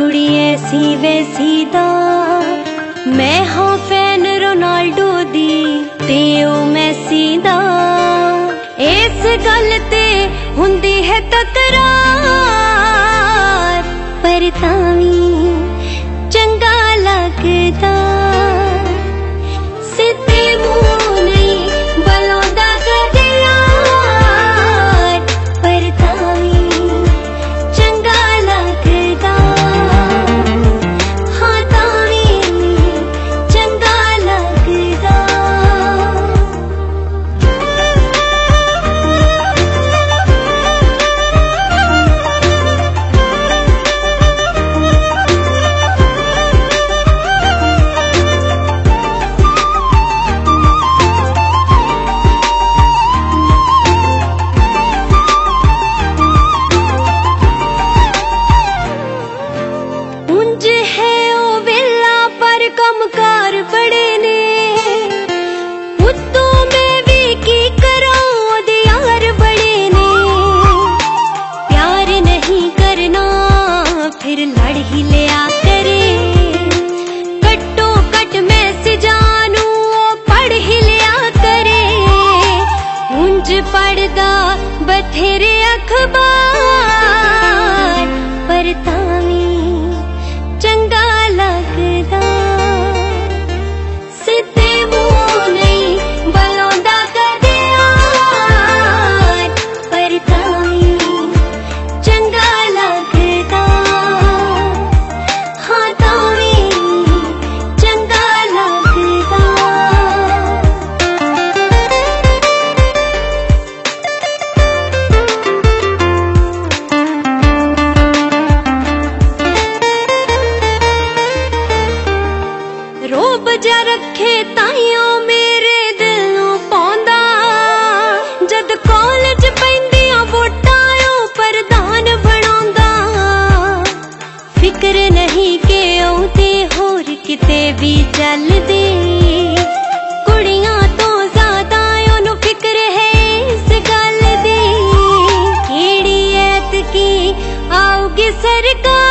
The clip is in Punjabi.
ਕੁੜੀ ਐਸੀ ਵੈਸੀ ਦਾ ਮੈਂ ਹਾਂ ਫੈਨ ਰੋਨਾਲਡੋ ਦੀ, ਤੇ ਉਹ ਮੈਸੀ ਦਾ। ਇਸ ਗੱਲ ਤੇ ਬਥੇਰੇ ਅਖਬਾਰ ਰੋਬ ਜਾ ਰੱਖੇ ਤਾਈਓ ਮੇਰੇ ਦਿਲ ਨੂੰ ਪਾਉਂਦਾ। ਜਦ ਕਾਲਜ ਪੈਂਦੀਆਂ ਵੋਟਾਂ ਉਹ ਪ੍ਰਧਾਨ ਬਣਾਉਂਦਾ। ਫਿਕਰ ਨਹੀਂ ਕਿ ਉਹਦੇ ਹੋਰ ਕਿਤੇ ਵੀ ਚੱਲਦੇ ਕੁੜੀਆਂ ਤੋਂ ਜ਼ਿਆਦਾ ਉਹਨੂੰ ਫਿਕਰ ਹੈ ਇਸ ਗੱਲ ਦੀ। ਕਿਹੜੀ ਐਤ ਕੀ ਆਉਗੀ ਸਰਕਾਰ?